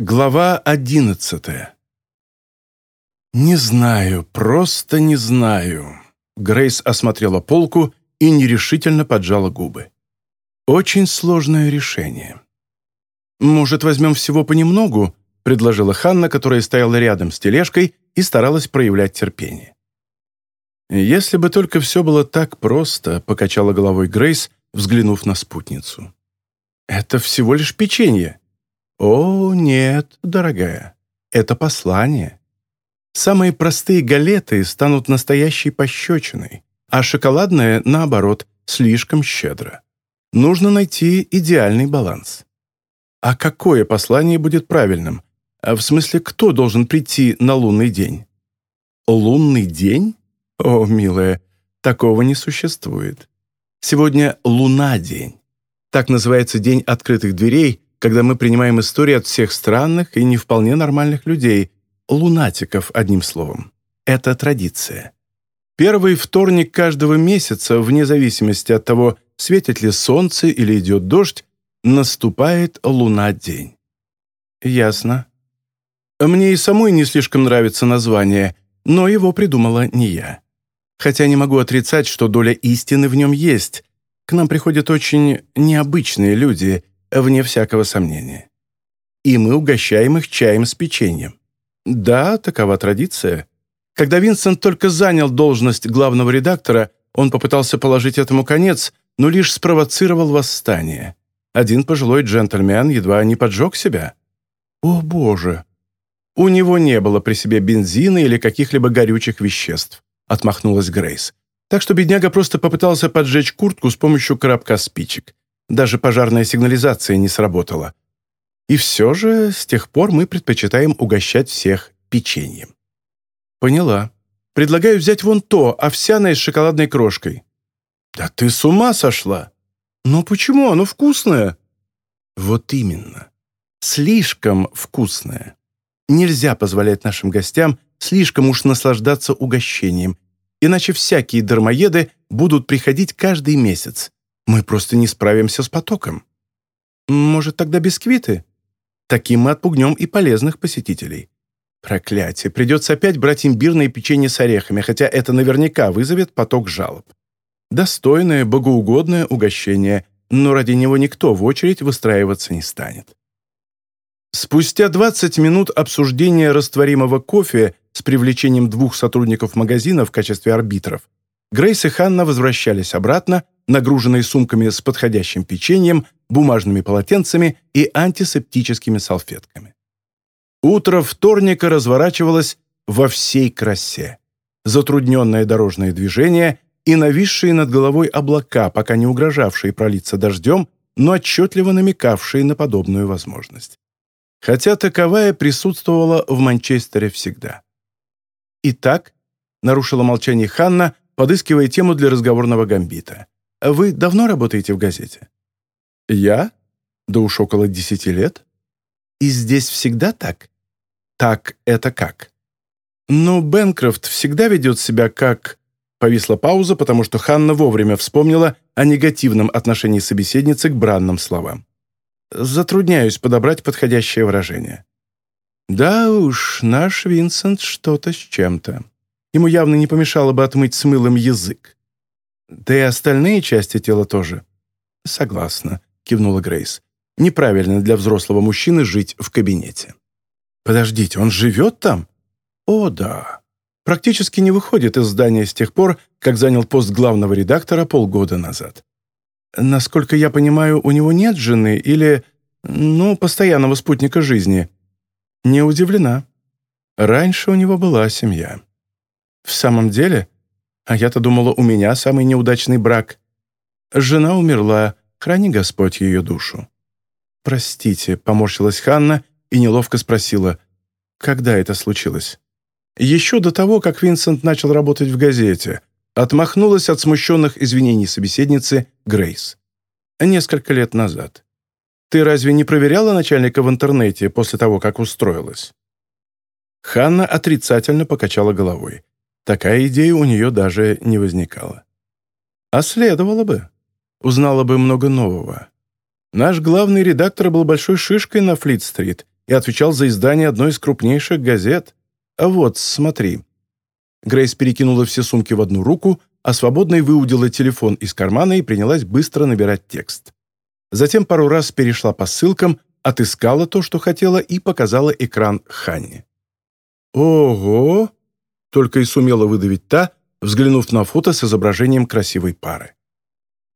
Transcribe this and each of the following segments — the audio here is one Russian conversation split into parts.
Глава одиннадцатая. «Не знаю, просто не знаю». Грейс осмотрела полку и нерешительно поджала губы. «Очень сложное решение». «Может, возьмем всего понемногу?» — предложила Ханна, которая стояла рядом с тележкой и старалась проявлять терпение. «Если бы только все было так просто», — покачала головой Грейс, взглянув на спутницу. «Это всего лишь печенье. «О, нет, дорогая, это послание. Самые простые галеты станут настоящей пощечиной, а шоколадное, наоборот, слишком щедро. Нужно найти идеальный баланс. А какое послание будет правильным? А в смысле, кто должен прийти на лунный день? Лунный день? О, милая, такого не существует. Сегодня луна-день. Так называется день открытых дверей, когда мы принимаем истории от всех странных и не вполне нормальных людей, лунатиков, одним словом. Это традиция. Первый вторник каждого месяца, вне зависимости от того, светит ли солнце или идет дождь, наступает луна-день. Ясно. Мне и самой не слишком нравится название, но его придумала не я. Хотя не могу отрицать, что доля истины в нем есть. К нам приходят очень необычные люди, вне всякого сомнения. И мы угощаем их чаем с печеньем. Да, такова традиция. Когда Винсент только занял должность главного редактора, он попытался положить этому конец, но лишь спровоцировал восстание. Один пожилой джентльмен едва не поджег себя. О, Боже! У него не было при себе бензина или каких-либо горючих веществ, отмахнулась Грейс. Так что бедняга просто попытался поджечь куртку с помощью коробка спичек. Даже пожарная сигнализация не сработала. И все же с тех пор мы предпочитаем угощать всех печеньем. Поняла. Предлагаю взять вон то, овсяное с шоколадной крошкой. Да ты с ума сошла? Но почему? Оно вкусное. Вот именно. Слишком вкусное. Нельзя позволять нашим гостям слишком уж наслаждаться угощением, иначе всякие дармоеды будут приходить каждый месяц, мы просто не справимся с потоком. Может, тогда бисквиты? Таким мы отпугнем и полезных посетителей. Проклятие, придется опять брать имбирное печенье с орехами, хотя это наверняка вызовет поток жалоб. Достойное, богоугодное угощение, но ради него никто в очередь выстраиваться не станет. Спустя 20 минут обсуждения растворимого кофе с привлечением двух сотрудников магазина в качестве арбитров, Грейс и Ханна возвращались обратно, нагруженные сумками с подходящим печеньем, бумажными полотенцами и антисептическими салфетками. Утро вторника разворачивалось во всей красе. Затрудненное дорожное движение и нависшие над головой облака, пока не угрожавшие пролиться дождем, но отчетливо намекавшие на подобную возможность. Хотя таковая присутствовала в Манчестере всегда. «Итак», — нарушила молчание Ханна, подыскивая тему для разговорного гамбита. Вы давно работаете в газете?» «Я? Да уж около десяти лет». «И здесь всегда так?» «Так это как?» «Ну, Бенкрофт всегда ведет себя как...» Повисла пауза, потому что Ханна вовремя вспомнила о негативном отношении собеседницы к бранным словам. «Затрудняюсь подобрать подходящее выражение». «Да уж, наш Винсент что-то с чем-то. Ему явно не помешало бы отмыть с мылом язык. Да и остальные части тела тоже. Согласна, кивнула Грейс. Неправильно для взрослого мужчины жить в кабинете. Подождите, он живет там? О, да. Практически не выходит из здания с тех пор, как занял пост главного редактора полгода назад. Насколько я понимаю, у него нет жены или, ну, постоянного спутника жизни. Не удивлена. Раньше у него была семья. В самом деле, а я-то думала, у меня самый неудачный брак. Жена умерла, храни Господь ее душу. «Простите», — поморщилась Ханна и неловко спросила, «когда это случилось?» Еще до того, как Винсент начал работать в газете, отмахнулась от смущенных извинений собеседницы Грейс. Несколько лет назад. Ты разве не проверяла начальника в интернете после того, как устроилась? Ханна отрицательно покачала головой. Такая идея у нее даже не возникала. А следовало бы. Узнала бы много нового. Наш главный редактор был большой шишкой на Флит-стрит, и отвечал за издание одной из крупнейших газет. А вот, смотри». Грейс перекинула все сумки в одну руку, а свободной выудила телефон из кармана и принялась быстро набирать текст. Затем пару раз перешла по ссылкам, отыскала то, что хотела, и показала экран Ханне. «Ого!» — только и сумела выдавить та, взглянув на фото с изображением красивой пары.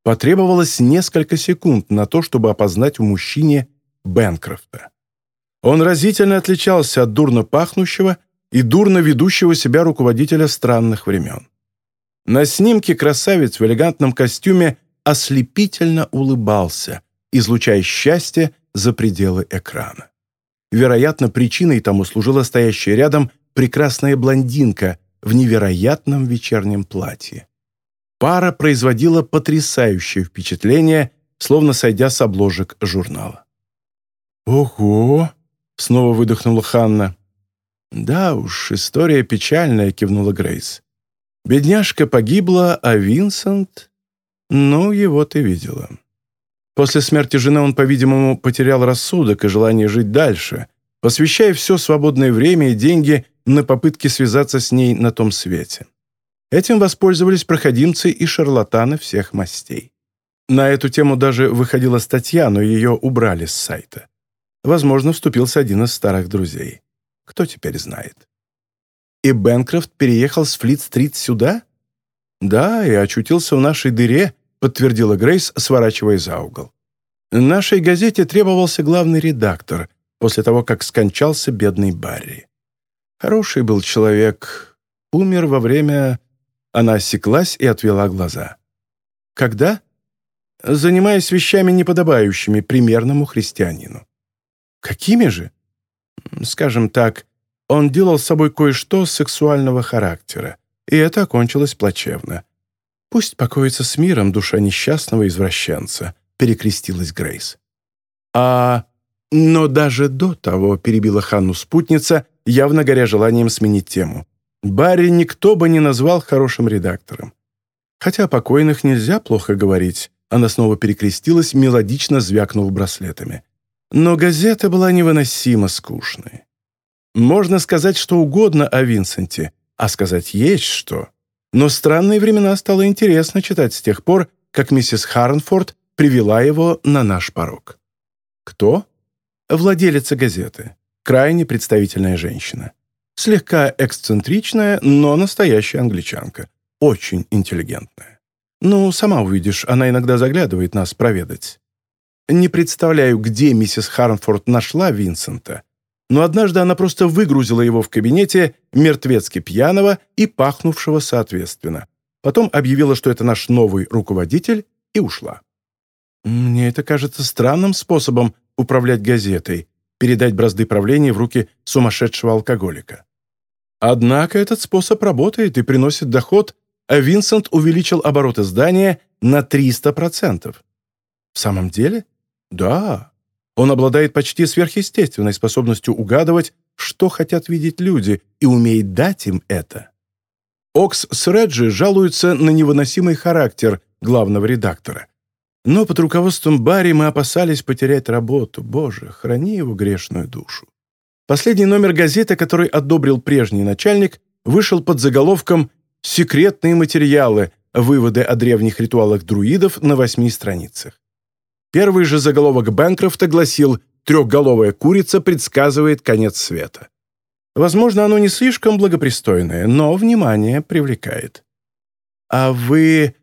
Потребовалось несколько секунд на то, чтобы опознать в мужчине Бенкрофта. Он разительно отличался от дурно пахнущего и дурно ведущего себя руководителя странных времен. На снимке красавец в элегантном костюме ослепительно улыбался, излучая счастье за пределы экрана. Вероятно, причиной тому служила стоящая рядом прекрасная блондинка в невероятном вечернем платье. Пара производила потрясающее впечатление, словно сойдя с обложек журнала. «Ого!» — снова выдохнула Ханна. «Да уж, история печальная», — кивнула Грейс. «Бедняжка погибла, а Винсент...» «Ну, его ты видела». После смерти жены он, по-видимому, потерял рассудок и желание жить дальше, посвящая все свободное время и деньги на попытки связаться с ней на том свете. Этим воспользовались проходимцы и шарлатаны всех мастей. На эту тему даже выходила статья, но ее убрали с сайта. Возможно, вступился один из старых друзей. Кто теперь знает? И Бэнкрофт переехал с Флит-стрит сюда? Да, и очутился в нашей дыре, подтвердила Грейс, сворачивая за угол. Нашей газете требовался главный редактор после того, как скончался бедный Барри. Хороший был человек, умер во время... Она осеклась и отвела глаза. Когда? Занимаясь вещами неподобающими примерному христианину. Какими же? Скажем так, он делал с собой кое-что сексуального характера, и это окончилось плачевно. «Пусть покоится с миром душа несчастного извращенца», — перекрестилась Грейс. «А... но даже до того», — перебила Ханну спутница, явно горя желанием сменить тему. «Барри никто бы не назвал хорошим редактором. Хотя о покойных нельзя плохо говорить», — она снова перекрестилась, мелодично звякнув браслетами. Но газета была невыносимо скучной. Можно сказать что угодно о Винсенте, а сказать есть что. Но странные времена стало интересно читать с тех пор, как миссис Харнфорд привела его на наш порог. Кто? Владелица газеты. Крайне представительная женщина. Слегка эксцентричная, но настоящая англичанка. Очень интеллигентная. Ну, сама увидишь, она иногда заглядывает нас проведать. Не представляю, где миссис Харнфорд нашла Винсента, но однажды она просто выгрузила его в кабинете мертвецки пьяного и пахнувшего соответственно. Потом объявила, что это наш новый руководитель, и ушла. Мне это кажется странным способом управлять газетой, передать бразды правления в руки сумасшедшего алкоголика. Однако этот способ работает и приносит доход, а Винсент увеличил обороты здания на 300%. В самом деле? Да. Он обладает почти сверхъестественной способностью угадывать, что хотят видеть люди, и умеет дать им это. Окс с Реджи жалуются на невыносимый характер главного редактора. Но под руководством Барри мы опасались потерять работу. Боже, храни его грешную душу. Последний номер газеты, который одобрил прежний начальник, вышел под заголовком «Секретные материалы. Выводы о древних ритуалах друидов на восьми страницах». Первый же заголовок Бэнкрофта гласил «Трехголовая курица предсказывает конец света». Возможно, оно не слишком благопристойное, но внимание привлекает. «А вы...»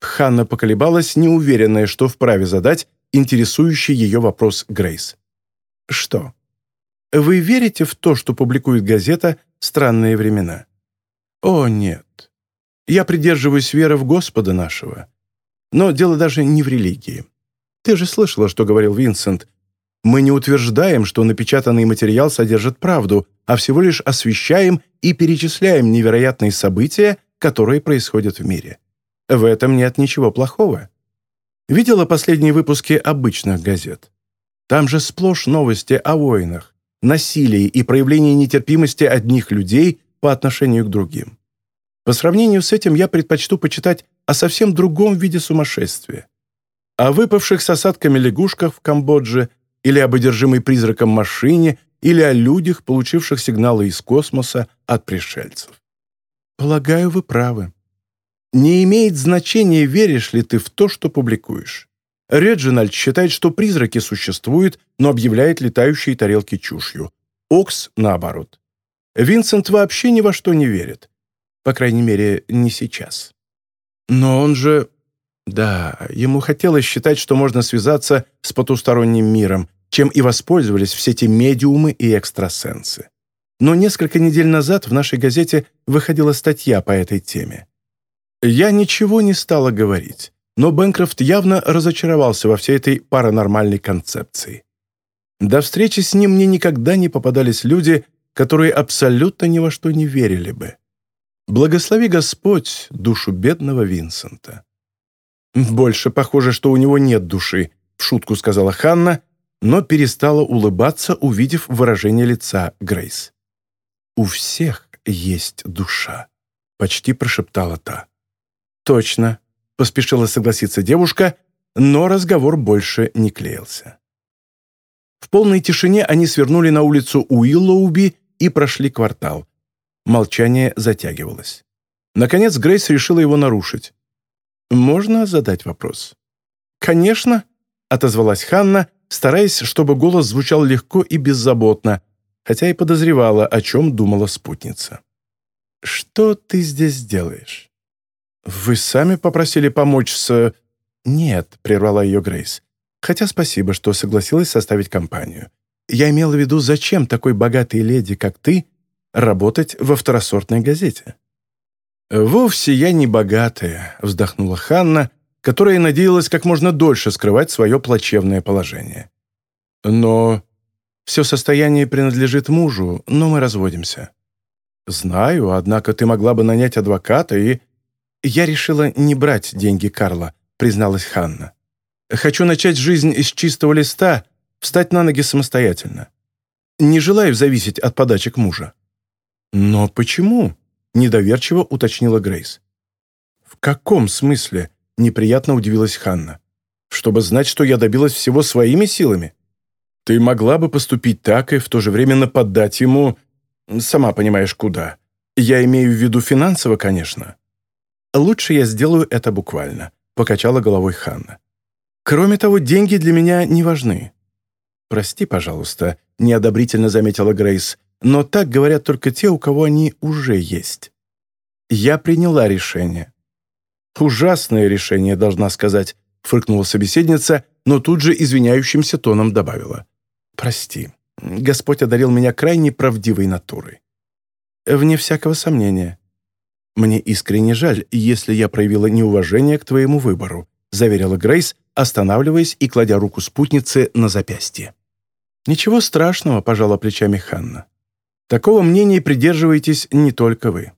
Ханна поколебалась, неуверенная, что вправе задать интересующий ее вопрос Грейс. «Что? Вы верите в то, что публикует газета «Странные времена»?» «О, нет. Я придерживаюсь веры в Господа нашего. Но дело даже не в религии. Ты же слышала, что говорил Винсент. Мы не утверждаем, что напечатанный материал содержит правду, а всего лишь освещаем и перечисляем невероятные события, которые происходят в мире. В этом нет ничего плохого. Видела последние выпуски обычных газет? Там же сплошь новости о войнах, насилии и проявлении нетерпимости одних людей по отношению к другим. По сравнению с этим я предпочту почитать о совсем другом виде сумасшествия о выпавших с осадками лягушках в Камбодже или об одержимой призраком машине, или о людях, получивших сигналы из космоса от пришельцев. Полагаю, вы правы. Не имеет значения, веришь ли ты в то, что публикуешь. Реджинальд считает, что призраки существуют, но объявляет летающие тарелки чушью. Окс — наоборот. Винсент вообще ни во что не верит. По крайней мере, не сейчас. Но он же... Да, ему хотелось считать, что можно связаться с потусторонним миром, чем и воспользовались все эти медиумы и экстрасенсы. Но несколько недель назад в нашей газете выходила статья по этой теме. Я ничего не стала говорить, но Бэнкрофт явно разочаровался во всей этой паранормальной концепции. До встречи с ним мне никогда не попадались люди, которые абсолютно ни во что не верили бы. Благослови Господь душу бедного Винсента. «Больше похоже, что у него нет души», — в шутку сказала Ханна, но перестала улыбаться, увидев выражение лица Грейс. «У всех есть душа», — почти прошептала та. «Точно», — поспешила согласиться девушка, но разговор больше не клеился. В полной тишине они свернули на улицу Уиллоуби и прошли квартал. Молчание затягивалось. Наконец Грейс решила его нарушить. «Можно задать вопрос?» «Конечно», — отозвалась Ханна, стараясь, чтобы голос звучал легко и беззаботно, хотя и подозревала, о чем думала спутница. «Что ты здесь делаешь?» «Вы сами попросили помочь с...» «Нет», — прервала ее Грейс. «Хотя спасибо, что согласилась составить компанию. Я имела в виду, зачем такой богатой леди, как ты, работать во второсортной газете?» «Вовсе я не богатая», — вздохнула Ханна, которая надеялась как можно дольше скрывать свое плачевное положение. «Но все состояние принадлежит мужу, но мы разводимся». «Знаю, однако ты могла бы нанять адвоката и...» «Я решила не брать деньги Карла», — призналась Ханна. «Хочу начать жизнь из чистого листа, встать на ноги самостоятельно. Не желаю зависеть от подачек мужа». «Но почему?» — недоверчиво уточнила Грейс. «В каком смысле?» — неприятно удивилась Ханна. «Чтобы знать, что я добилась всего своими силами? Ты могла бы поступить так и в то же время нападать ему... Сама понимаешь, куда. Я имею в виду финансово, конечно». «Лучше я сделаю это буквально», — покачала головой Ханна. «Кроме того, деньги для меня не важны». «Прости, пожалуйста», — неодобрительно заметила Грейс но так говорят только те, у кого они уже есть. Я приняла решение. «Ужасное решение, должна сказать», — фыркнула собеседница, но тут же извиняющимся тоном добавила. «Прости, Господь одарил меня крайне правдивой натурой». «Вне всякого сомнения. Мне искренне жаль, если я проявила неуважение к твоему выбору», заверила Грейс, останавливаясь и кладя руку спутницы на запястье. «Ничего страшного», — пожала плечами Ханна. Такого мнения придерживаетесь не только вы.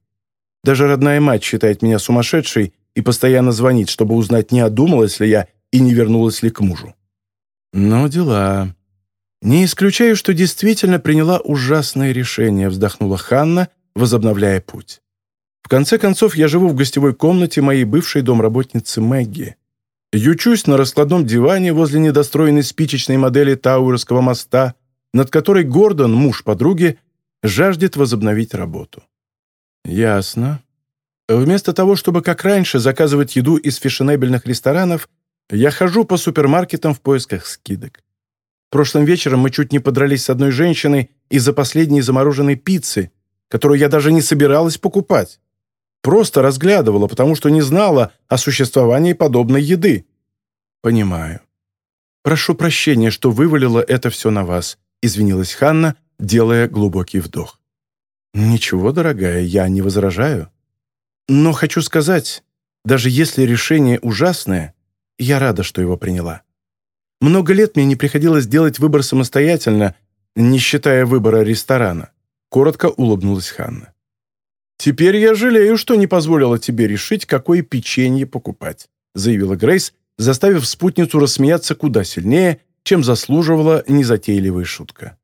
Даже родная мать считает меня сумасшедшей и постоянно звонит, чтобы узнать, не одумалась ли я и не вернулась ли к мужу. Но дела. Не исключаю, что действительно приняла ужасное решение, вздохнула Ханна, возобновляя путь. В конце концов, я живу в гостевой комнате моей бывшей домработницы Мэгги. Ючусь на раскладном диване возле недостроенной спичечной модели Тауэрского моста, над которой Гордон, муж подруги, жаждет возобновить работу. Ясно. Вместо того, чтобы как раньше заказывать еду из фешенебельных ресторанов, я хожу по супермаркетам в поисках скидок. Прошлым вечером мы чуть не подрались с одной женщиной из-за последней замороженной пиццы, которую я даже не собиралась покупать. Просто разглядывала, потому что не знала о существовании подобной еды. Понимаю. Прошу прощения, что вывалила это все на вас, извинилась Ханна, делая глубокий вдох. «Ничего, дорогая, я не возражаю. Но хочу сказать, даже если решение ужасное, я рада, что его приняла. Много лет мне не приходилось делать выбор самостоятельно, не считая выбора ресторана», — коротко улыбнулась Ханна. «Теперь я жалею, что не позволила тебе решить, какое печенье покупать», заявила Грейс, заставив спутницу рассмеяться куда сильнее, чем заслуживала незатейливая шутка.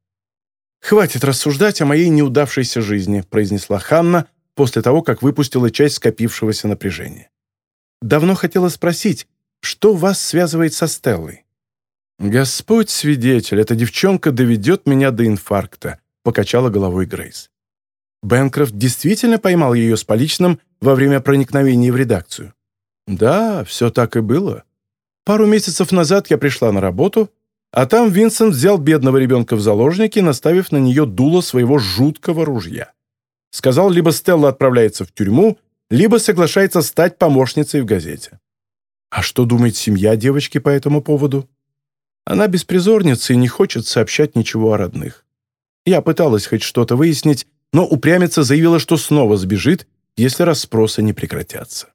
«Хватит рассуждать о моей неудавшейся жизни», произнесла Ханна после того, как выпустила часть скопившегося напряжения. «Давно хотела спросить, что вас связывает со Стеллой?» «Господь свидетель, эта девчонка доведет меня до инфаркта», — покачала головой Грейс. Бэнкрофт действительно поймал ее с поличным во время проникновения в редакцию. Да, все так и было. Пару месяцев назад я пришла на работу, а там Винсент взял бедного ребенка в заложники, наставив на нее дуло своего жуткого ружья. Сказал, либо Стелла отправляется в тюрьму, либо соглашается стать помощницей в газете. А что думает семья девочки по этому поводу? Она беспризорница и не хочет сообщать ничего о родных. Я пыталась хоть что-то выяснить, но упрямица заявила, что снова сбежит, если расспросы не прекратятся.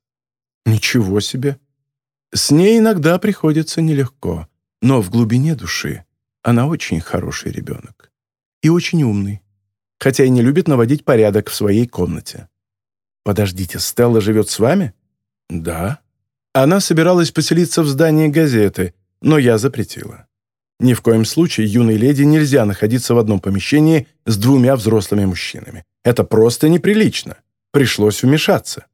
Ничего себе! С ней иногда приходится нелегко, но в глубине души она очень хороший ребенок. И очень умный, хотя и не любит наводить порядок в своей комнате. Подождите, Стелла живет с вами? Да. Она собиралась поселиться в здании газеты, но я запретила. Ни в коем случае юной леди нельзя находиться в одном помещении с двумя взрослыми мужчинами. Это просто неприлично. Пришлось вмешаться.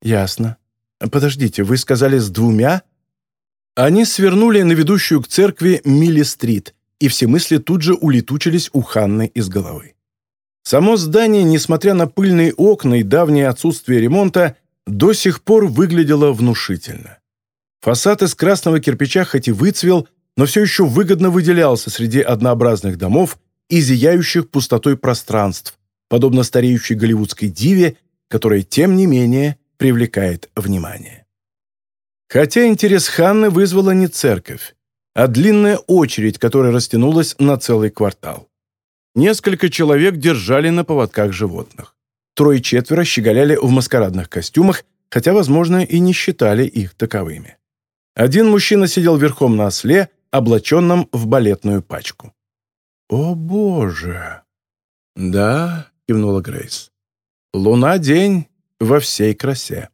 Ясно. Подождите, вы сказали с двумя? Они свернули на ведущую к церкви Милли-стрит, и все мысли тут же улетучились у Ханны из головы. Само здание, несмотря на пыльные окна и давнее отсутствие ремонта, до сих пор выглядело внушительно. Фасад из красного кирпича хоть и выцвел, но все еще выгодно выделялся среди однообразных домов и зияющих пустотой пространств, подобно стареющей голливудской диве, которая, тем не менее, привлекает внимание. Хотя интерес Ханны вызвала не церковь, а длинная очередь, которая растянулась на целый квартал. Несколько человек держали на поводках животных. Трое-четверо щеголяли в маскарадных костюмах, хотя, возможно, и не считали их таковыми. Один мужчина сидел верхом на осле, облаченном в балетную пачку. «О, Боже!» «Да», — кивнула Грейс. «Луна-день во всей красе».